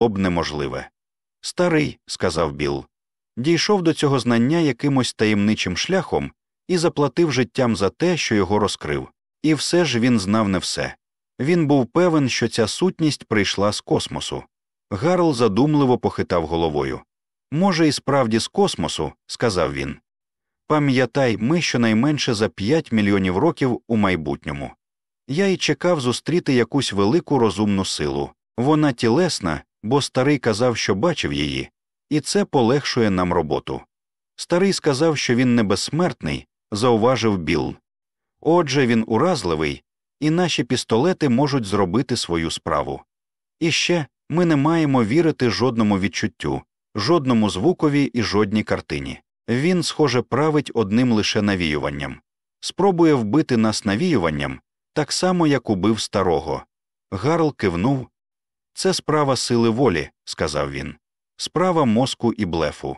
об неможливе. Старий, сказав Біл, дійшов до цього знання якимось таємничим шляхом і заплатив життям за те, що його розкрив. І все ж він знав не все. Він був певен, що ця сутність прийшла з космосу. Гарл задумливо похитав головою. Може, і справді з космосу, сказав він. Пам'ятай, ми щонайменше за п'ять мільйонів років у майбутньому. Я й чекав зустріти якусь велику розумну силу. Вона тілесна, бо старий казав, що бачив її, і це полегшує нам роботу. Старий сказав, що він не безсмертний, зауважив Білл. Отже, він уразливий, і наші пістолети можуть зробити свою справу. І ще ми не маємо вірити жодному відчуттю, жодному звукові і жодній картині. Він, схоже, править одним лише навіюванням, спробує вбити нас навіюванням, так само, як убив старого. Гарл кивнув. Це справа сили волі, сказав він, справа мозку і блефу.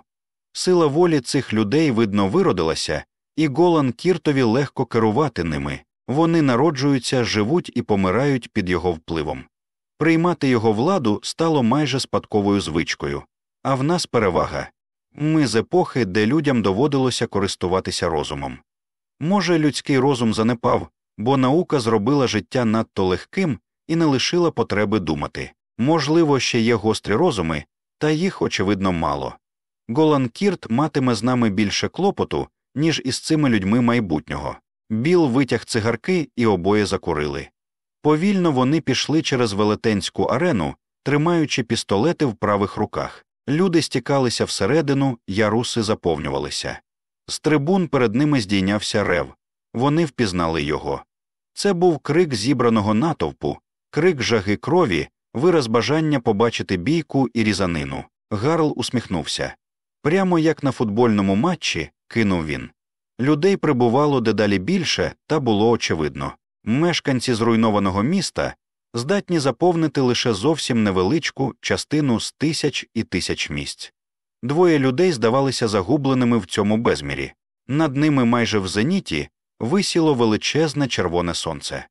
Сила волі цих людей, видно, виродилася, і Голан Кіртові легко керувати ними вони народжуються, живуть і помирають під його впливом. Приймати його владу стало майже спадковою звичкою, а в нас перевага ми з епохи, де людям доводилося користуватися розумом. Може, людський розум занепав, бо наука зробила життя надто легким і не лишила потреби думати. Можливо, ще є гострі розуми, та їх, очевидно, мало. Голан Кірт матиме з нами більше клопоту, ніж із цими людьми майбутнього. Біл витяг цигарки і обоє закурили. Повільно вони пішли через велетенську арену, тримаючи пістолети в правих руках. Люди стікалися всередину, яруси заповнювалися. З трибун перед ними здійнявся рев. Вони впізнали його. Це був крик зібраного натовпу, крик жаги крові, вираз бажання побачити бійку і різанину. Гарл усміхнувся. Прямо як на футбольному матчі, кинув він. Людей прибувало дедалі більше, та було очевидно. Мешканці зруйнованого міста здатні заповнити лише зовсім невеличку частину з тисяч і тисяч місць. Двоє людей здавалися загубленими в цьому безмірі. Над ними майже в зеніті висіло величезне червоне сонце.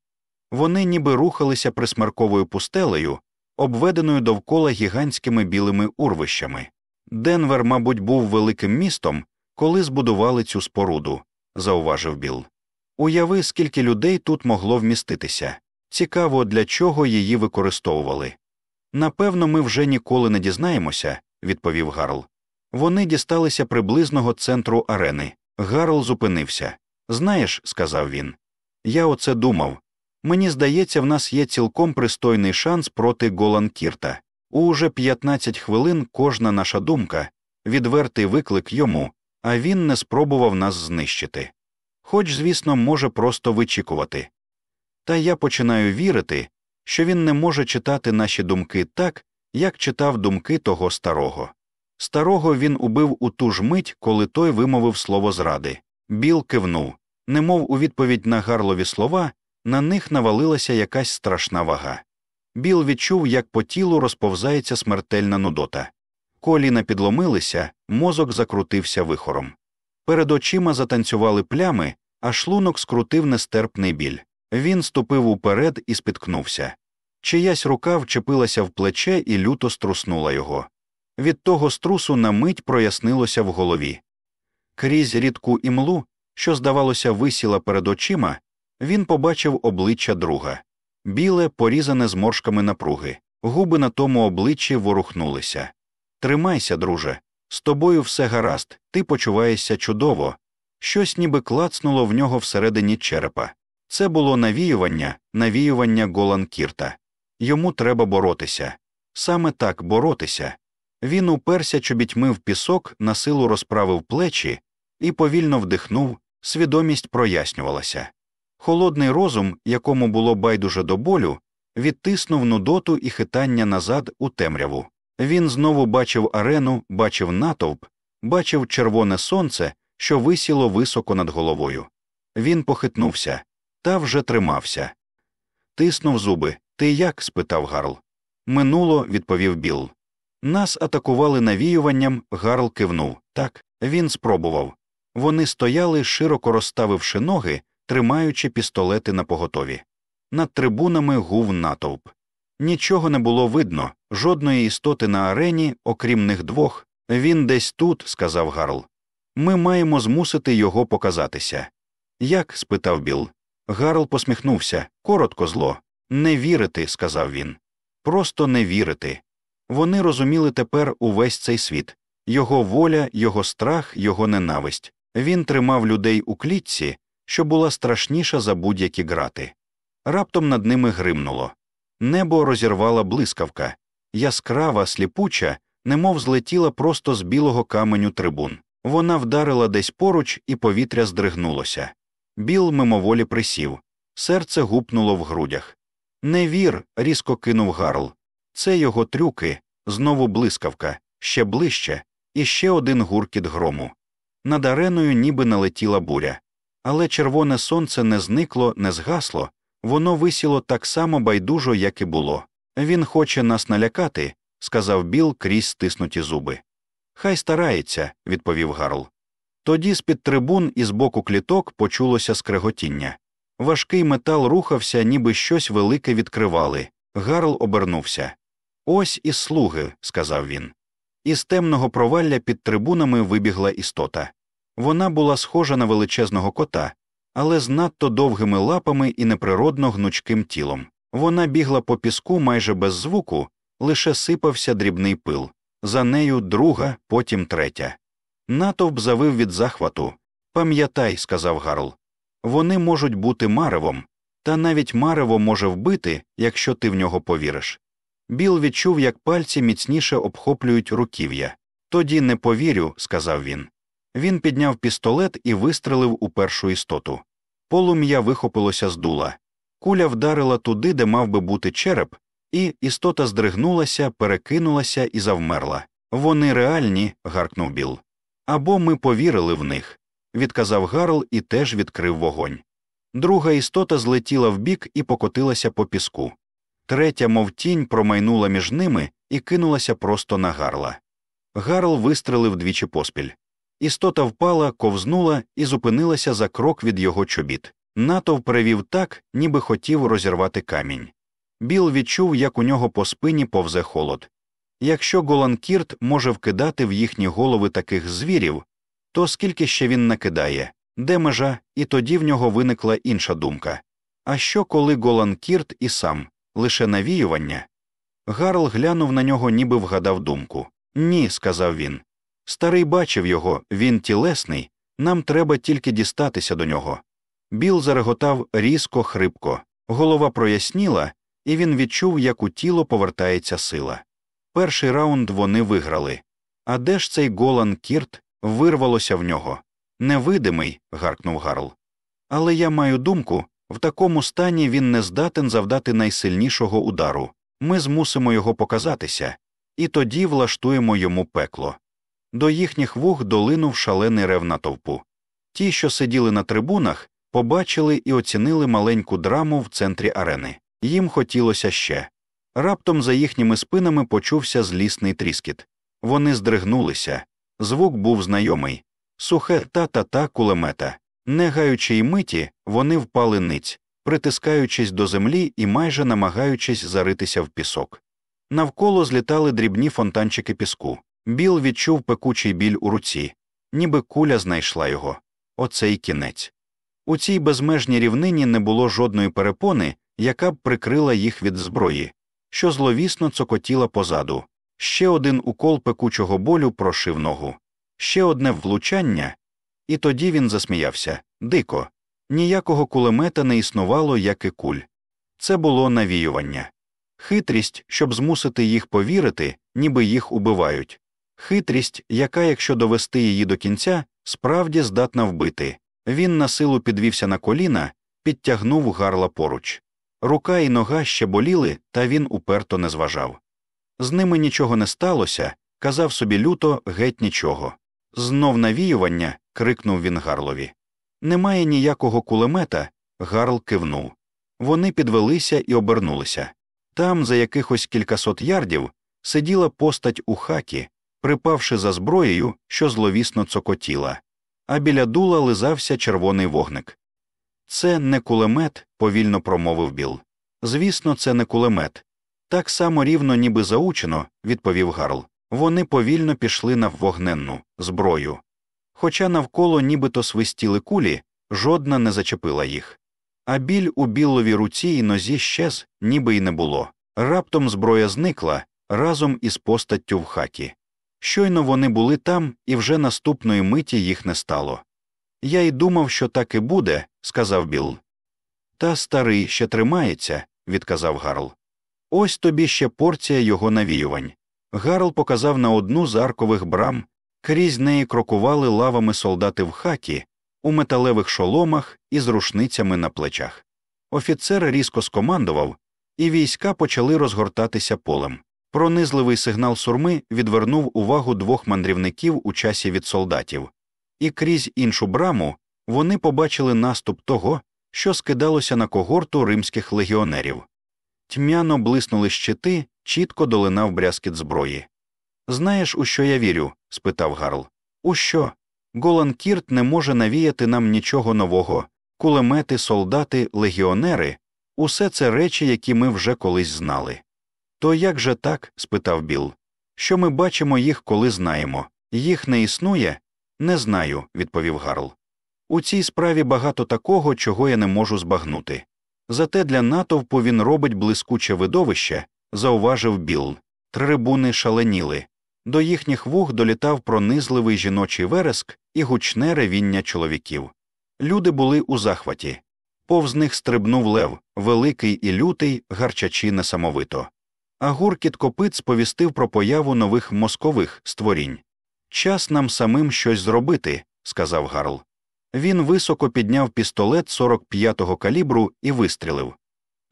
Вони ніби рухалися присмарковою пустелею, обведеною довкола гігантськими білими урвищами. Денвер, мабуть, був великим містом, коли збудували цю споруду, зауважив Білл. Уяви, скільки людей тут могло вміститися. Цікаво, для чого її використовували. Напевно, ми вже ніколи не дізнаємося, відповів Гарл. Вони дісталися приблизного центру арени. Гарл зупинився. Знаєш, сказав він, я оце думав. Мені здається, в нас є цілком пристойний шанс проти Голан Кірта. Уже 15 хвилин кожна наша думка, відвертий виклик йому, а він не спробував нас знищити. Хоч, звісно, може просто вичікувати. Та я починаю вірити, що він не може читати наші думки так, як читав думки того старого. Старого він убив у ту ж мить, коли той вимовив слово зради. Біл кивнув, немов у відповідь на гарлові слова, на них навалилася якась страшна вага. Біл відчув, як по тілу розповзається смертельна нудота. Коліна підломилися, мозок закрутився вихором. Перед очима затанцювали плями, а шлунок скрутив нестерпний біль. Він ступив уперед і спіткнувся. Чиясь рука вчепилася в плече і люто струснула його. Від того струсу на мить прояснилося в голові. Крізь рідку імлу, що, здавалося, висіла перед очима, він побачив обличчя друга біле, порізане зморшками напруги, губи на тому обличчі ворухнулися. Тримайся, друже, з тобою все гаразд, ти почуваєшся чудово. Щось ніби клацнуло в нього всередині черепа. Це було навіювання, навіювання Голан Кірта. Йому треба боротися. Саме так боротися. Він уперся чобітьми в пісок, на силу розправив плечі і повільно вдихнув, свідомість прояснювалася. Холодний розум, якому було байдуже до болю, відтиснув нудоту і хитання назад у темряву. Він знову бачив арену, бачив натовп, бачив червоне сонце, що висіло високо над головою. Він похитнувся, та вже тримався. Тиснув зуби. Ти як? спитав Гарл. Минуло, відповів Білл. Нас атакували навіюванням, Гарл кивнув. Так, він спробував. Вони стояли, широко розставивши ноги, тримаючи пістолети на поготові. Над трибунами гув натовп. Нічого не було видно, жодної істоти на арені, окрім них двох. Він десь тут, сказав Гарл. Ми маємо змусити його показатися. Як? спитав Біл. Гарл посміхнувся коротко зло. Не вірити, сказав він. Просто не вірити. Вони розуміли тепер увесь цей світ його воля, його страх, його ненависть. Він тримав людей у клітці, що була страшніша за будь-які грати. Раптом над ними гримнуло. Небо розірвала блискавка, яскрава, сліпуча, немов злетіла просто з білого каменю трибун. Вона вдарила десь поруч, і повітря здригнулося. Біл мимоволі присів, серце гупнуло в грудях. Не вір, різко кинув Гарл. Це його трюки, знову блискавка, ще ближче, і ще один гуркіт грому. Над ареною ніби налетіла буря. Але червоне сонце не зникло, не згасло, воно висіло так само байдужо, як і було. Він хоче нас налякати, сказав Біл крізь стиснуті зуби. Хай старається, відповів Гарл. Тоді з під трибун і з боку кліток почулося скреготіння. Важкий метал рухався, ніби щось велике відкривали. Гарл обернувся. Ось і слуги, сказав він. Із темного провалля під трибунами вибігла істота. Вона була схожа на величезного кота, але з надто довгими лапами і неприродно гнучким тілом. Вона бігла по піску майже без звуку, лише сипався дрібний пил. За нею друга, потім третя. Натовп завив від захвату. Пам'ятай, сказав Гарл. Вони можуть бути маревом, та навіть марево може вбити, якщо ти в нього повіриш. Біл відчув, як пальці міцніше обхоплюють руків'я. Тоді не повірю, сказав він. Він підняв пістолет і вистрелив у першу істоту. Полум'я вихопилося з дула. Куля вдарила туди, де мав би бути череп, і істота здригнулася, перекинулася і завмерла. Вони реальні, гаркнув Біл. Або ми повірили в них, відказав Гарл і теж відкрив вогонь. Друга істота злетіла вбік і покотилася по піску. Третя, мов тінь, промайнула між ними і кинулася просто на гарла. Гарл вистрелив двічі поспіль. Істота впала, ковзнула і зупинилася за крок від його чобіт. Натов перевів так, ніби хотів розірвати камінь. Біл відчув, як у нього по спині повзе холод. Якщо Голанкірт може вкидати в їхні голови таких звірів, то скільки ще він накидає, де межа, і тоді в нього виникла інша думка. А що, коли Голанкірт і сам, лише навіювання? Гарл глянув на нього, ніби вгадав думку. Ні, сказав він. Старий бачив його, він тілесний, нам треба тільки дістатися до нього. Біл зареготав різко, хрипко, голова проясніла, і він відчув, як у тіло повертається сила. Перший раунд вони виграли. А де ж цей Голан Кірт вирвалося в нього? Невидимий. гаркнув Гарл. Але я маю думку в такому стані він не здатен завдати найсильнішого удару. Ми змусимо його показатися, і тоді влаштуємо йому пекло. До їхніх вух долинув шалений рев натовпу. Ті, що сиділи на трибунах, побачили і оцінили маленьку драму в центрі арени. Їм хотілося ще. Раптом за їхніми спинами почувся злісний тріскіт. Вони здригнулися. Звук був знайомий сухе та-та-та кулемета. Не гаючи й миті, вони впали ниць, притискаючись до землі і майже намагаючись заритися в пісок. Навколо злітали дрібні фонтанчики піску. Біл відчув пекучий біль у руці, ніби куля знайшла його. Оцей кінець. У цій безмежній рівнині не було жодної перепони, яка б прикрила їх від зброї, що зловісно цокотіла позаду. Ще один укол пекучого болю прошив ногу, ще одне влучання, і тоді він засміявся дико. Ніякого кулемета не існувало, як і куль. Це було навіювання. Хитрість, щоб змусити їх повірити, ніби їх убивають. Хитрість, яка, якщо довести її до кінця, справді здатна вбити. Він на силу підвівся на коліна, підтягнув гарла поруч. Рука і нога ще боліли, та він уперто не зважав. З ними нічого не сталося, казав собі люто геть нічого. Знов навіювання. крикнув він Гарлові. Немає ніякого кулемета. Гарл кивнув. Вони підвелися і обернулися. Там, за якихось кількасот ярдів, сиділа постать у хакі, припавши за зброєю, що зловісно цокотіла, а біля дула лизався червоний вогник. Це не кулемет, повільно промовив Біл. Звісно, це не кулемет. Так само рівно, ніби заучено, відповів Гарл. Вони повільно пішли на вогненну зброю. Хоча навколо нібито свистіли кулі, жодна не зачепила їх. А біль у біловій руці і нозі щез, ніби й не було. Раптом зброя зникла разом із постаттю в хакі. Щойно вони були там, і вже наступної миті їх не стало. Я й думав, що так і буде, сказав Білл. Та старий ще тримається, відказав Гарл. Ось тобі ще порція його навіювань. Гарл показав на одну з аркових брам, крізь неї крокували лавами солдати в хакі, у металевих шоломах і з рушницями на плечах. Офіцер різко скомандував, і війська почали розгортатися полем. Пронизливий сигнал сурми відвернув увагу двох мандрівників у часі від солдатів, і крізь іншу браму вони побачили наступ того, що скидалося на когорту римських легіонерів. Тьмяно блиснули щити, чітко долинав брязкіт зброї. Знаєш, у що я вірю? спитав Гарл. У що? Голан Кірт не може навіяти нам нічого нового. Кулемети, солдати, легіонери усе це речі, які ми вже колись знали. То як же так? спитав Біл. Що ми бачимо їх, коли знаємо? Їх не існує? Не знаю, відповів Гарл. У цій справі багато такого, чого я не можу збагнути. Зате для натовпу він робить блискуче видовище, зауважив Білл. Трибуни шаленіли. До їхніх вух долітав пронизливий жіночий вереск і гучне ревіння чоловіків. Люди були у захваті. Повз них стрибнув лев, великий і лютий, гарчачи несамовито. А гуркіт копит сповістив про появу нових мозкових створінь. Час нам самим щось зробити, сказав Гарл. Він високо підняв пістолет 45-го калібру і вистрілив.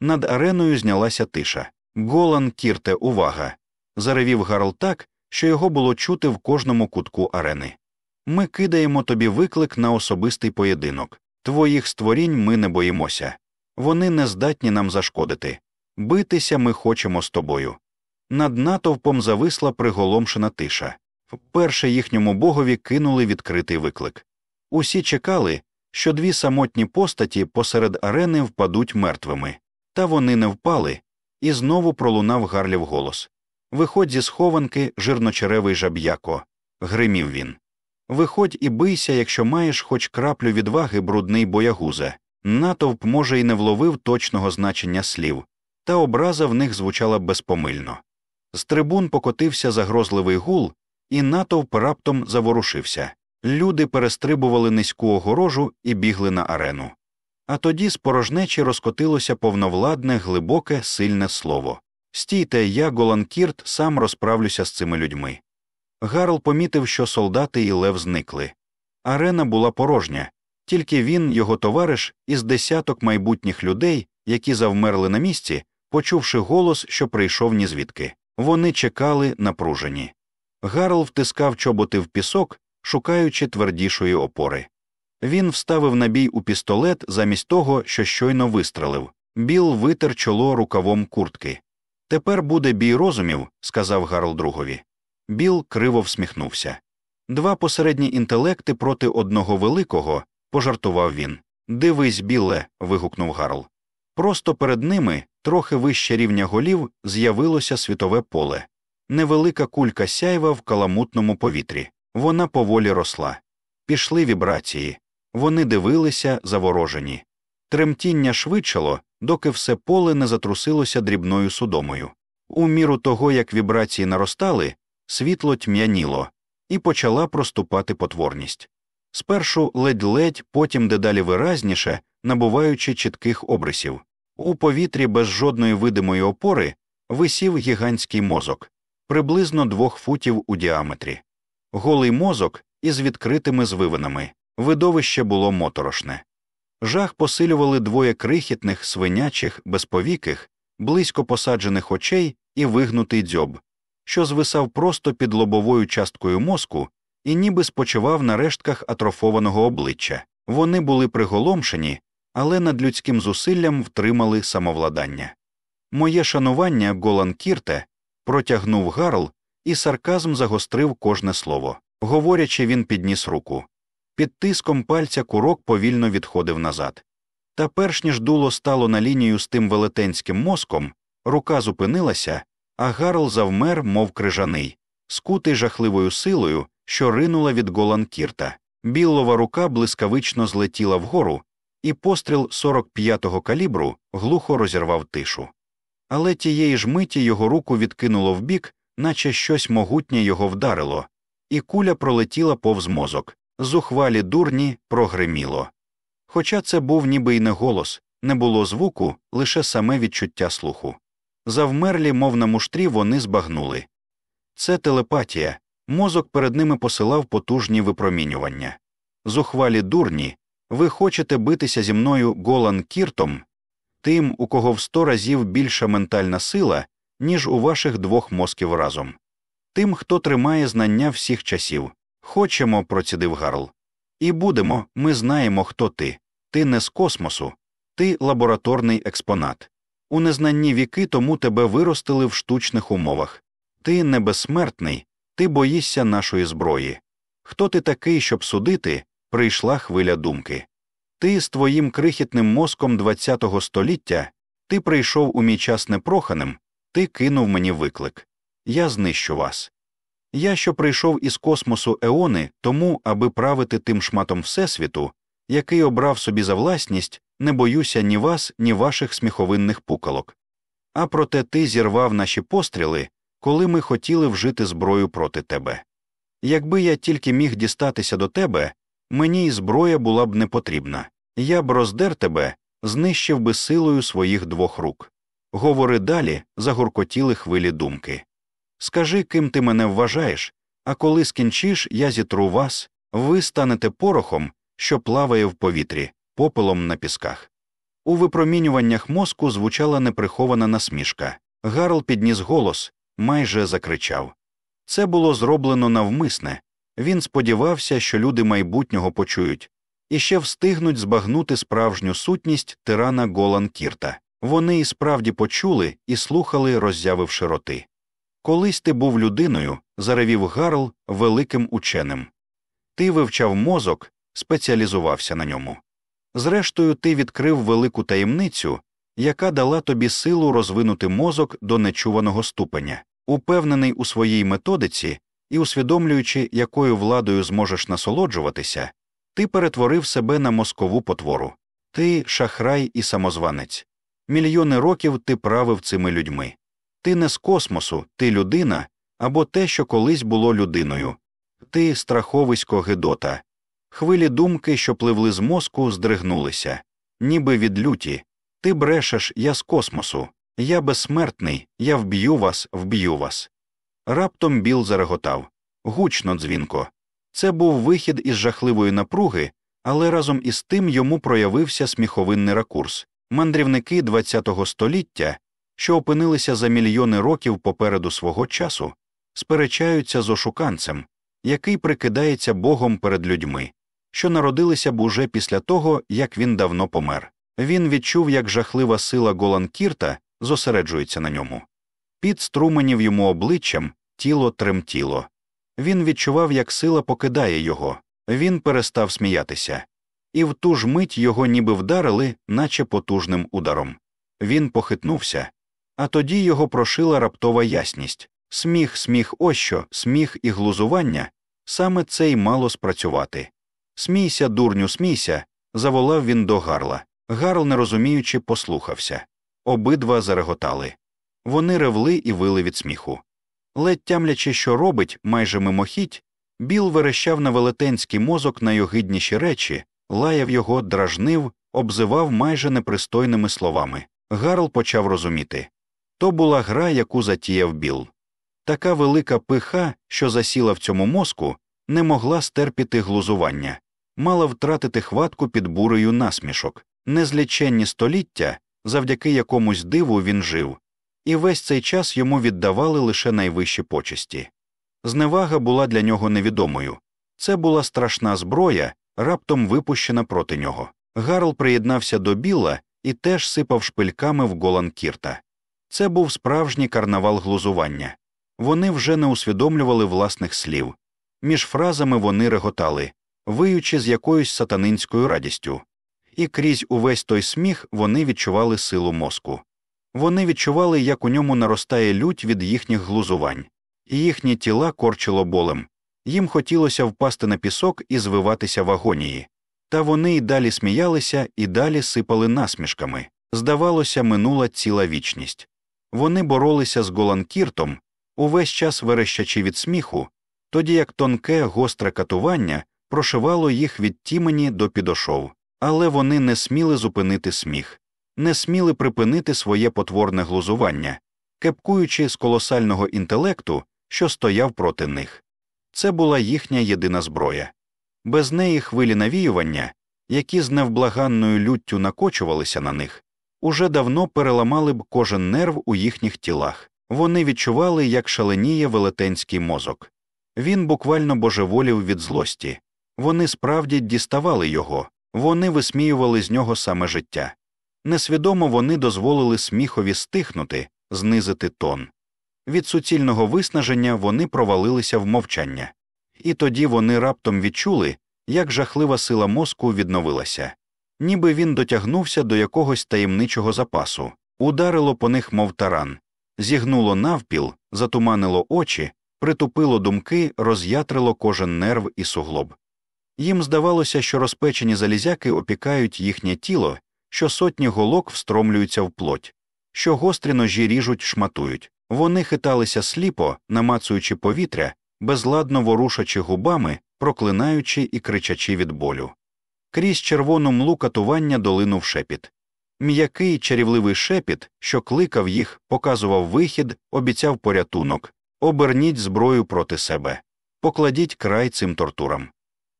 Над ареною знялася тиша. Голан кірте, увага. заревів Гарл так, що його було чути в кожному кутку арени. Ми кидаємо тобі виклик на особистий поєдинок. Твоїх створінь ми не боїмося. Вони не здатні нам зашкодити. Битися ми хочемо з тобою. Над натовпом зависла приголомшена тиша. Вперше їхньому богові кинули відкритий виклик. Усі чекали, що дві самотні постаті посеред арени впадуть мертвими, та вони не впали, і знову пролунав Гарлів голос Виходь зі схованки, жирночеревий жаб'яко, гримів він. Виходь і бийся, якщо маєш хоч краплю відваги, брудний боягузе. Натовп, може, й не вловив точного значення слів, та образа в них звучала безпомильно. З трибун покотився загрозливий гул, і натовп раптом заворушився. Люди перестрибували низьку огорожу і бігли на арену. А тоді з порожнечі розкотилося повновладне, глибоке, сильне слово. Стійте, я, Голанкірт, сам розправлюся з цими людьми. Гарл помітив, що солдати і лев зникли. Арена була порожня, тільки він, його товариш, із десяток майбутніх людей, які завмерли на місці, почувши голос, що прийшов нізвідки. Вони чекали напружені. Гарл втискав чоботи в пісок, шукаючи твердішої опори. Він вставив набій у пістолет замість того, що щойно вистрелив. Біл витер чоло рукавом куртки. Тепер буде бій розумів, сказав Гарл другові. Біл криво всміхнувся. Два посередні інтелекти проти одного великого, пожартував він. Дивись, біле. вигукнув Гарл. Просто перед ними, трохи вище рівня голів, з'явилося світове поле. Невелика кулька сяйва в каламутному повітрі. Вона поволі росла. Пішли вібрації. Вони дивилися заворожені. Тремтіння швидшало, доки все поле не затрусилося дрібною судомою. У міру того, як вібрації наростали, світло тьмяніло, і почала проступати потворність. Спершу ледь-ледь, потім дедалі виразніше, набуваючи чітких обрисів. У повітрі без жодної видимої опори висів гігантський мозок, приблизно двох футів у діаметрі. Голий мозок із відкритими звивинами. Видовище було моторошне. Жах посилювали двоє крихітних, свинячих, безповіких, близько посаджених очей і вигнутий дзьоб, що звисав просто під лобовою часткою мозку і ніби спочивав на рештках атрофованого обличчя. Вони були приголомшені, але над людським зусиллям втримали самовладання. Моє шанування Голан Кірте протягнув Гарл, і сарказм загострив кожне слово. Говорячи, він підніс руку. Під тиском пальця курок повільно відходив назад. Та перш ніж дуло стало на лінію з тим велетенським мозком, Рука зупинилася, а Гарл завмер, мов крижаний, скутий жахливою силою, що ринула від Голанкірта. Біллова рука блискавично злетіла вгору, і постріл 45-го калібру глухо розірвав тишу. Але тієї ж миті його руку відкинуло вбік, наче щось могутнє його вдарило, і куля пролетіла повз мозок. Зухвалі дурні прогриміло. Хоча це був ніби й не голос, не було звуку, лише саме відчуття слуху. Завмерлі, мов на муштрі, вони збагнули. Це телепатія, мозок перед ними посилав потужні випромінювання. Зухвалі дурні, ви хочете битися зі мною Голан Кіртом, тим, у кого в сто разів більша ментальна сила, ніж у ваших двох мозків разом, тим, хто тримає знання всіх часів. Хочемо, процідив Гарл. І будемо, ми знаємо, хто ти. Ти не з космосу, ти лабораторний експонат. У незнанні віки тому тебе виростили в штучних умовах. Ти не безсмертний, ти боїшся нашої зброї. Хто ти такий, щоб судити, прийшла хвиля думки. Ти з твоїм крихітним мозком ХХ століття, ти прийшов у мій час непроханим, ти кинув мені виклик. Я знищу вас. Я, що прийшов із космосу Еони, тому, аби правити тим шматом Всесвіту, який обрав собі за власність, не боюся ні вас, ні ваших сміховинних пукалок. А проте ти зірвав наші постріли, коли ми хотіли вжити зброю проти тебе. Якби я тільки міг дістатися до тебе, мені й зброя була б не потрібна. Я б роздер тебе, знищив би силою своїх двох рук. Говори далі, загуркотіли хвилі думки. Скажи, ким ти мене вважаєш, а коли скінчиш, я зітру вас, ви станете порохом, що плаває в повітрі, попелом на пісках. У випромінюваннях мозку звучала неприхована насмішка. Гарл підніс голос, майже закричав. Це було зроблено навмисне. Він сподівався, що люди майбутнього почують, і ще встигнуть збагнути справжню сутність тирана Голан Кірта. Вони і справді почули і слухали, роззявивши роти. Колись ти був людиною, заревів Гарл великим ученим. Ти вивчав мозок, спеціалізувався на ньому. Зрештою, ти відкрив велику таємницю, яка дала тобі силу розвинути мозок до нечуваного ступеня, упевнений у своїй методиці і усвідомлюючи, якою владою зможеш насолоджуватися, ти перетворив себе на мозкову потвору. Ти шахрай і самозванець. Мільйони років ти правив цими людьми. Ти не з космосу, ти людина або те, що колись було людиною. Ти страховисько Гедота. Хвилі думки, що пливли з мозку, здригнулися, ніби від люті. Ти брешеш, я з космосу, я безсмертний, я вб'ю вас, вб'ю вас. Раптом Біл зареготав гучно дзвінко. Це був вихід із жахливої напруги, але разом із тим йому проявився сміховинний ракурс. Мандрівники ХХ століття, що опинилися за мільйони років попереду свого часу, сперечаються з ошуканцем, який прикидається Богом перед людьми, що народилися б уже після того, як він давно помер. Він відчув, як жахлива сила Голанкірта зосереджується на ньому. Під струменів йому обличчям тіло тремтіло. Він відчував, як сила покидає його, він перестав сміятися, і в ту ж мить його ніби вдарили, наче потужним ударом. Він похитнувся, а тоді його прошила раптова ясність сміх, сміх, ось що, сміх і глузування саме це й мало спрацювати. Смійся, дурню, смійся, заволав він до гарла. Гарл, не розуміючи, послухався. Обидва зареготали. Вони ревли і вили від сміху. Ледь тямлячи, що робить, майже мимохідь, Біл верещав на велетенський мозок найогидніші речі, лаяв його, дражнив, обзивав майже непристойними словами. Гарл почав розуміти то була гра, яку затіяв Біл. Така велика пиха, що засіла в цьому мозку, не могла стерпіти глузування, мала втратити хватку під бурею насмішок, незліченні століття, завдяки якомусь диву він жив, і весь цей час йому віддавали лише найвищі почесті. Зневага була для нього невідомою це була страшна зброя, раптом випущена проти нього. Гарл приєднався до Біла і теж сипав шпильками в голан Кірта. Це був справжній карнавал глузування. Вони вже не усвідомлювали власних слів. Між фразами вони реготали, виючи з якоюсь сатанинською радістю, і крізь увесь той сміх вони відчували силу мозку. Вони відчували, як у ньому наростає лють від їхніх глузувань, і їхні тіла корчило болем. Їм хотілося впасти на пісок і звиватися в агонії. Та вони й далі сміялися і далі сипали насмішками. Здавалося, минула ціла вічність. Вони боролися з Голанкіртом, увесь час верещачи від сміху, тоді як тонке, гостре катування прошивало їх від тімені до підошов, але вони не сміли зупинити сміх, не сміли припинити своє потворне глузування, кепкуючи з колосального інтелекту, що стояв проти них. Це була їхня єдина зброя. Без неї хвилі навіювання, які з невблаганною люттю накочувалися на них, уже давно переламали б кожен нерв у їхніх тілах. Вони відчували, як шаленіє велетенський мозок. Він буквально божеволів від злості. Вони справді діставали його, вони висміювали з нього саме життя. Несвідомо вони дозволили сміхові стихнути, знизити тон. Від суцільного виснаження вони провалилися в мовчання, і тоді вони раптом відчули, як жахлива сила мозку відновилася, ніби він дотягнувся до якогось таємничого запасу, ударило по них, мов таран, зігнуло навпіл, затуманило очі, притупило думки, роз'ятрило кожен нерв і суглоб. Їм здавалося, що розпечені залізяки опікають їхнє тіло, що сотні голок встромлюються в плоть, що гострі ножі ріжуть, шматують. Вони хиталися сліпо, намацуючи повітря, безладно ворушачи губами, проклинаючи і кричачи від болю. Крізь червону млу катування долинув шепіт. М'який чарівливий шепіт, що кликав їх, показував вихід, обіцяв порятунок оберніть зброю проти себе, покладіть край цим тортурам.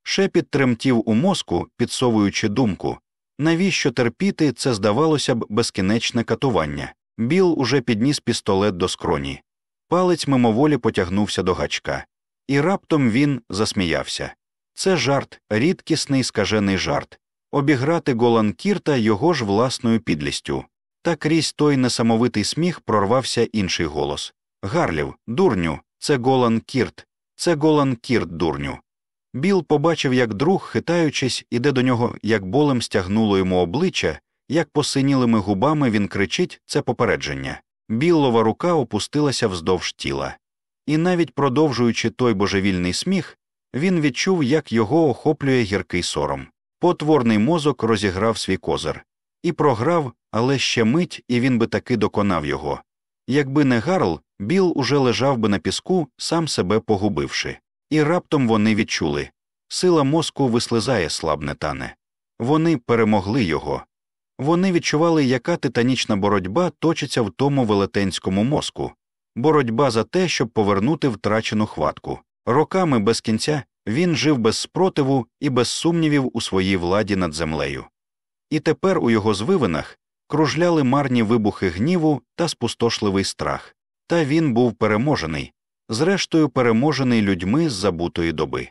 Шепіт тремтів у мозку, підсовуючи думку навіщо терпіти це здавалося б безкінечне катування. Біл уже підніс пістолет до скроні. Палець мимоволі потягнувся до гачка, і раптом він засміявся. Це жарт, рідкісний скажений жарт обіграти Голан Кірта його ж власною підлістю. Та крізь той несамовитий сміх прорвався інший голос Гарлів, дурню, це Голан Кірт, це Голан Кірт, дурню. Біл побачив, як друг, хитаючись, іде до нього, як болем стягнуло йому обличчя, як посинілими губами він кричить це попередження. Біллова рука опустилася вздовж тіла. І навіть продовжуючи той божевільний сміх, він відчув, як його охоплює гіркий сором. Потворний мозок розіграв свій козир. І програв, але ще мить, і він би таки доконав його. Якби не Гарл, Біл уже лежав би на піску, сам себе погубивши. І раптом вони відчули сила мозку вислизає слабне тане. Вони перемогли його. Вони відчували, яка титанічна боротьба точиться в тому велетенському мозку, боротьба за те, щоб повернути втрачену хватку. Роками без кінця він жив без спротиву і без сумнівів у своїй владі над землею. І тепер у його звивинах кружляли марні вибухи гніву та спустошливий страх, та він був переможений, зрештою переможений людьми з забутої доби.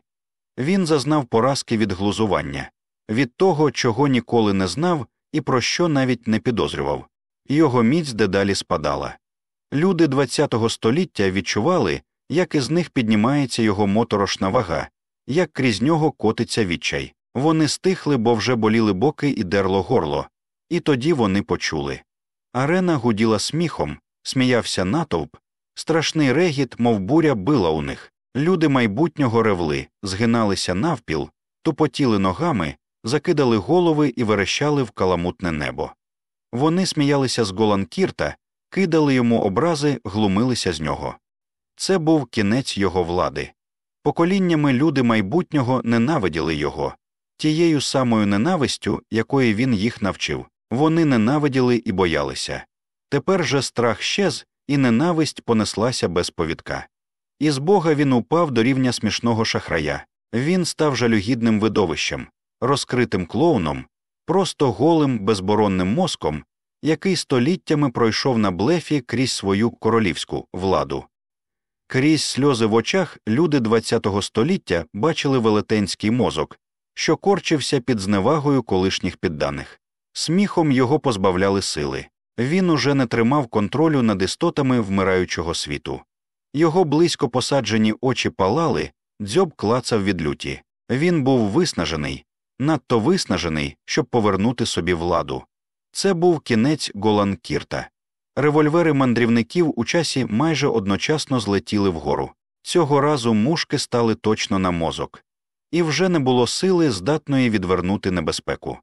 Він зазнав поразки від глузування, від того, чого ніколи не знав і про що навіть не підозрював, його міць дедалі спадала. Люди ХХ століття відчували, як із них піднімається його моторошна вага, як крізь нього котиться відчай. Вони стихли, бо вже боліли боки і дерло горло, і тоді вони почули. Арена гуділа сміхом, сміявся натовп, страшний регіт, мов буря, била у них. Люди майбутнього ревли, згиналися навпіл, тупотіли ногами, закидали голови і верещали в каламутне небо. Вони сміялися з Голанкірта, кидали йому образи, глумилися з нього. Це був кінець його влади. Поколіннями люди майбутнього ненавиділи його, тією самою ненавистю, якої він їх навчив. Вони ненавиділи і боялися. Тепер же страх щез, і ненависть понеслася без повідка. Із Бога він упав до рівня смішного шахрая. Він став жалюгідним видовищем, розкритим клоуном, просто голим безборонним мозком, який століттями пройшов на блефі крізь свою королівську владу. Крізь сльози в очах люди ХХ століття бачили велетенський мозок, що корчився під зневагою колишніх підданих. Сміхом його позбавляли сили. Він уже не тримав контролю над істотами вмираючого світу. Його близько посаджені очі палали, дзьоб клацав від люті. Він був виснажений, надто виснажений, щоб повернути собі владу. Це був кінець Голанкірта. Револьвери мандрівників у часі майже одночасно злетіли вгору. Цього разу мушки стали точно на мозок, і вже не було сили, здатної відвернути небезпеку.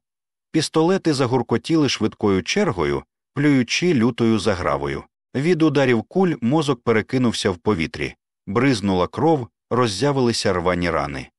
Пістолети загуркотіли швидкою чергою, плюючи лютою загравою. Від ударів куль мозок перекинувся в повітрі, бризнула кров, роззявилися рвані рани.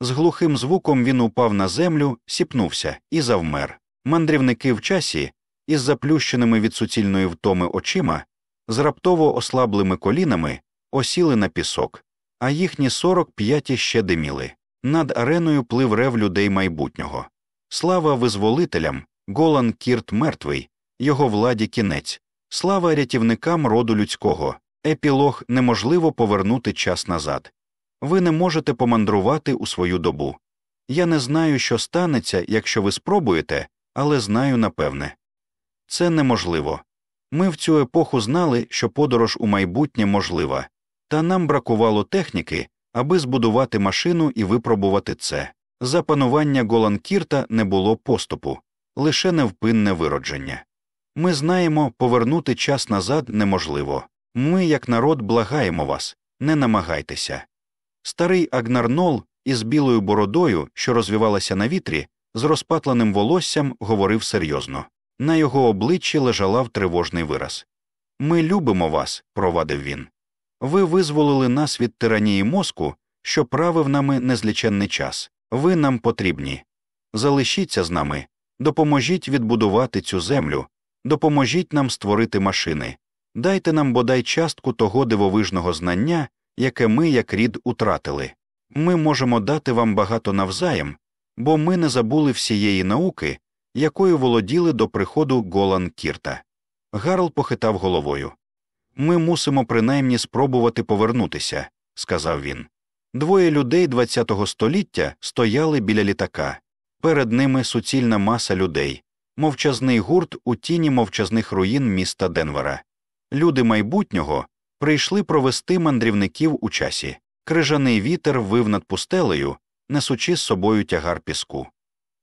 З глухим звуком він упав на землю, сіпнувся і завмер. Мандрівники в часі, із заплющеними від суцільної втоми очима, з раптово ослаблими колінами, осіли на пісок, а їхні сорок п'яті ще диміли. Над ареною плив рев людей майбутнього. Слава визволителям, Голан Кірт мертвий, його владі кінець, слава рятівникам роду людського, епілог неможливо повернути час назад. Ви не можете помандрувати у свою добу. Я не знаю, що станеться, якщо ви спробуєте, але знаю напевне. Це неможливо. Ми в цю епоху знали, що подорож у майбутнє можлива, та нам бракувало техніки, аби збудувати машину і випробувати це. За панування Голанкірта не було поступу, лише невпинне виродження. Ми знаємо, повернути час назад неможливо. Ми, як народ, благаємо вас, не намагайтеся. Старий Агнарнол із білою бородою, що розвивалася на вітрі, з розпатленим волоссям говорив серйозно. На його обличчі лежалав тривожний вираз. Ми любимо вас, провадив він. Ви визволили нас від тиранії мозку, що правив нами незліченний час. Ви нам потрібні. Залишіться з нами, допоможіть відбудувати цю землю, допоможіть нам створити машини, дайте нам бодай частку того дивовижного знання, яке ми, як рід, утратили. Ми можемо дати вам багато навзаєм, бо ми не забули всієї науки, якою володіли до приходу Голан Кірта. Гарл похитав головою. Ми мусимо принаймні спробувати повернутися, сказав він. Двоє людей ХХ століття стояли біля літака, перед ними суцільна маса людей, мовчазний гурт у тіні мовчазних руїн міста Денвера. Люди майбутнього прийшли провести мандрівників у часі. Крижаний вітер вив над пустелею, несучи з собою тягар піску.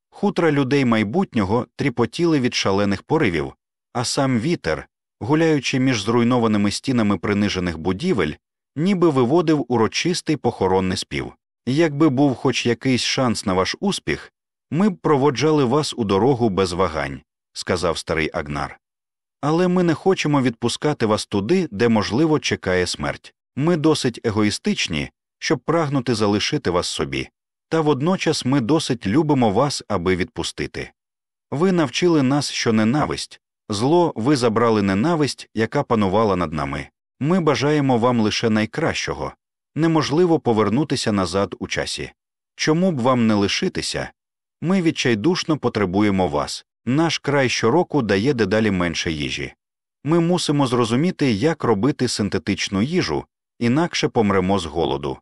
Хутра людей майбутнього тріпотіли від шалених поривів, а сам вітер, гуляючи між зруйнованими стінами принижених будівель, ніби виводив урочистий похоронний спів. Якби був хоч якийсь шанс на ваш успіх, ми б проводжали вас у дорогу без вагань, сказав старий Агнар. Але ми не хочемо відпускати вас туди, де, можливо, чекає смерть. Ми досить егоїстичні, щоб прагнути залишити вас собі, та водночас ми досить любимо вас, аби відпустити. Ви навчили нас, що ненависть, зло ви забрали ненависть, яка панувала над нами. Ми бажаємо вам лише найкращого неможливо повернутися назад у часі. Чому б вам не лишитися? Ми відчайдушно потребуємо вас. Наш край щороку дає дедалі менше їжі. Ми мусимо зрозуміти, як робити синтетичну їжу, інакше помремо з голоду.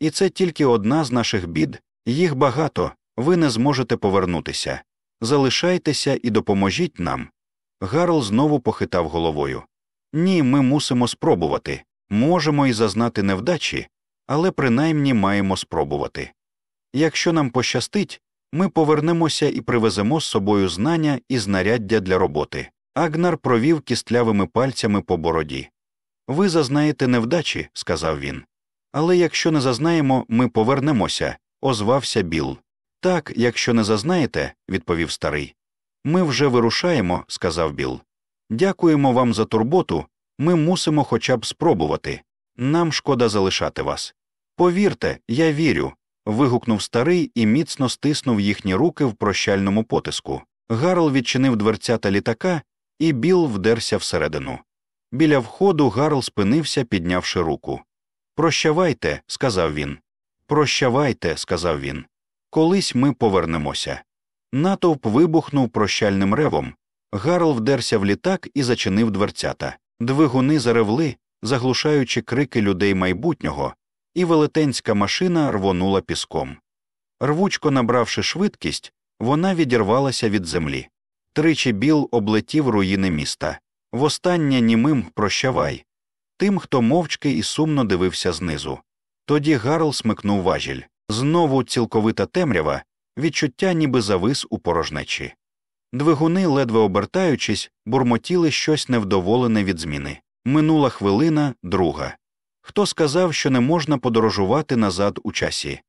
І це тільки одна з наших бід, їх багато, ви не зможете повернутися. Залишайтеся і допоможіть нам. Гарл знову похитав головою. Ні, ми мусимо спробувати. Можемо і зазнати невдачі, але принаймні маємо спробувати. Якщо нам пощастить, ми повернемося і привеземо з собою знання і знаряддя для роботи. Агнар провів кістлявими пальцями по бороді. Ви зазнаєте невдачі, сказав він. Але якщо не зазнаємо, ми повернемося, озвався Біл. Так, якщо не зазнаєте, відповів старий. Ми вже вирушаємо, сказав Біл. Дякуємо вам за турботу. Ми мусимо хоча б спробувати. Нам шкода залишати вас. Повірте, я вірю. Вигукнув старий і міцно стиснув їхні руки в прощальному потиску. Гарл відчинив дверцята літака, і Біл вдерся всередину. Біля входу Гарл спинився, піднявши руку. Прощавайте, сказав він. Прощавайте, сказав він. Колись ми повернемося. Натовп вибухнув прощальним ревом. Гарл вдерся в літак і зачинив дверцята. Двигуни заревли, заглушаючи крики людей майбутнього, і велетенська машина рвонула піском. Рвучко набравши швидкість, вона відірвалася від землі. Тричі біл облетів руїни міста. Востаннє німим прощавай. Тим, хто мовчки і сумно дивився знизу. Тоді Гарл смикнув важіль. Знову цілковита темрява, відчуття ніби завис у порожнечі. Двигуни, ледве обертаючись, бурмотіли щось невдоволене від зміни. Минула хвилина, друга. Хто сказав, що не можна подорожувати назад у часі?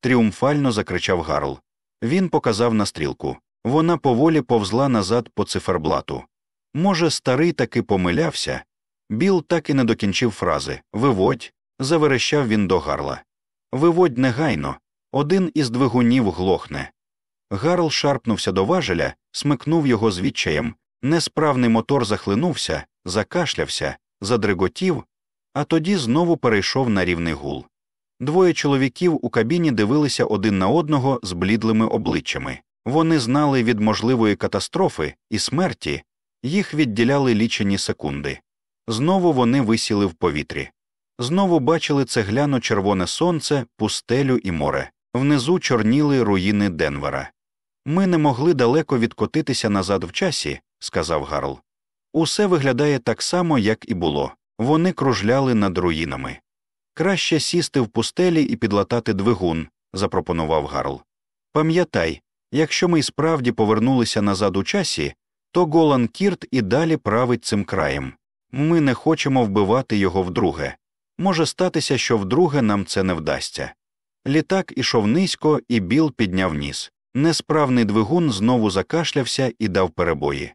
тріумфально закричав Гарл. Він показав на стрілку. Вона поволі повзла назад по циферблату. Може, старий таки помилявся. Біл так і не докінчив фрази Виводь. заверещав він до гарла. Виводь негайно. Один із двигунів глохне. Гарл шарпнувся до важеля, смикнув його з відчаєм. Несправний мотор захлинувся, закашлявся, задриготів, а тоді знову перейшов на рівний гул. Двоє чоловіків у кабіні дивилися один на одного з блідлими обличчями. Вони знали від можливої катастрофи і смерті, їх відділяли лічені секунди. Знову вони висіли в повітрі. Знову бачили цегляно червоне сонце, пустелю і море. Внизу чорніли руїни Денвера. Ми не могли далеко відкотитися назад в часі, сказав Гарл. Усе виглядає так само, як і було. Вони кружляли над руїнами. Краще сісти в пустелі і підлатати двигун, запропонував Гарл. Пам'ятай, якщо ми й справді повернулися назад у часі, то Голан Кірт і далі править цим краєм. Ми не хочемо вбивати його вдруге. Може статися, що вдруге нам це не вдасться. Літак ішов низько, і Біл підняв ніс. Несправний двигун знову закашлявся і дав перебої.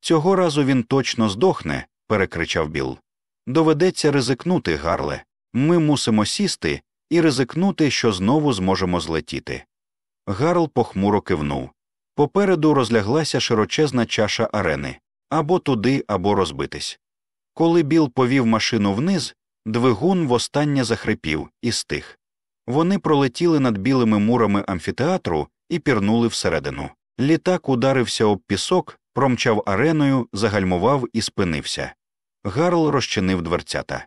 Цього разу він точно здохне, перекричав Біл. Доведеться ризикнути, Гарле. Ми мусимо сісти і ризикнути, що знову зможемо злетіти. Гарл похмуро кивнув. Попереду розляглася широчезна чаша арени або туди, або розбитись. Коли Біл повів машину вниз, двигун востаннє захрипів і стих. Вони пролетіли над білими мурами амфітеатру і пірнули всередину. Літак ударився об пісок, промчав ареною, загальмував і спинився. Гарл розчинив дверцята.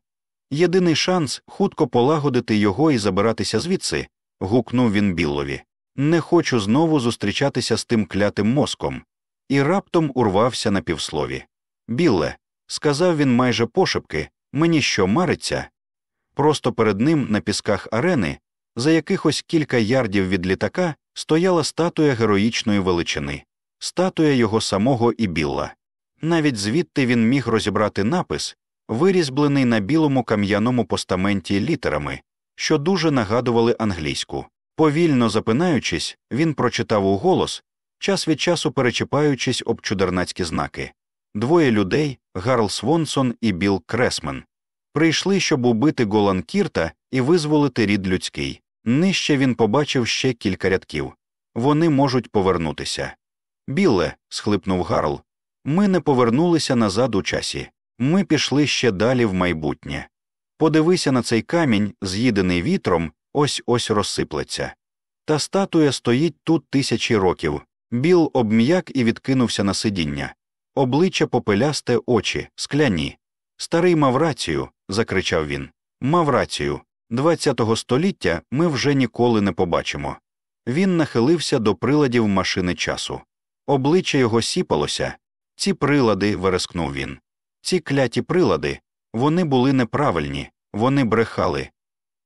Єдиний шанс хутко полагодити його і забиратися звідси. гукнув він Біллові. Не хочу знову зустрічатися з тим клятим мозком. І раптом урвався на півслові. Білле, сказав він майже пошепки, мені що мариться. Просто перед ним на пісках арени, за якихось кілька ярдів від літака, стояла статуя героїчної величини, статуя його самого і Білла. Навіть звідти він міг розібрати напис, вирізблений на білому кам'яному постаменті літерами, що дуже нагадували англійську. Повільно запинаючись, він прочитав уголос, час від часу перечіпаючись об чудернацькі знаки. Двоє людей, Гарл Свонсон і Біл Кресмен, прийшли, щоб убити Голан Кірта і визволити рід людський. Нижче він побачив ще кілька рядків. Вони можуть повернутися. Біле, схлипнув Гарл, ми не повернулися назад у часі. Ми пішли ще далі в майбутнє. Подивися на цей камінь, з'їдений вітром, ось ось розсиплеться. Та статуя стоїть тут тисячі років. Біл обм'як і відкинувся на сидіння. Обличчя попелясте очі, скляні. Старий мав рацію, закричав він. Мав рацію. ХХ століття ми вже ніколи не побачимо. Він нахилився до приладів машини часу. Обличчя його сіпалося. Ці прилади, верескнув він. Ці кляті прилади, вони були неправильні, вони брехали.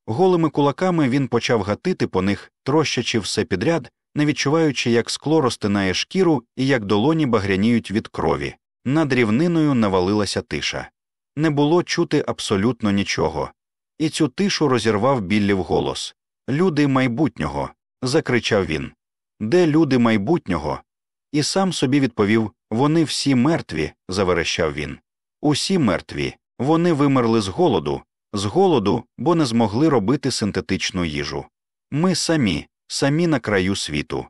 Голими кулаками він почав гатити по них, трощачи все підряд, не відчуваючи, як скло розтинає шкіру і як долоні багряніють від крові. Над рівниною навалилася тиша. Не було чути абсолютно нічого. І цю тишу розірвав Біллів голос Люди майбутнього. закричав він. Де люди майбутнього? І сам собі відповів Вони всі мертві, заверещав він. Усі мертві. Вони вимерли з голоду, з голоду, бо не змогли робити синтетичну їжу. Ми самі, самі на краю світу.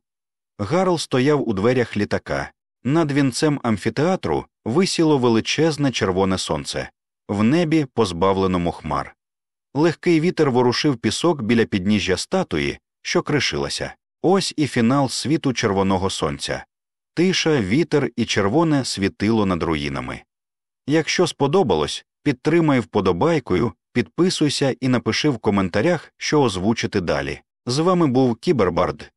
Гарл стояв у дверях літака. Над вінцем амфітеатру висіло величезне червоне сонце, в небі, позбавленому хмар. Легкий вітер ворушив пісок біля підніжжя статуї, що кришилася. Ось і фінал світу червоного сонця. Тиша, вітер і червоне світило над руїнами. Якщо сподобалось, підтримай вподобайкою, підписуйся і напиши в коментарях, що озвучити далі. З вами був Кібербард.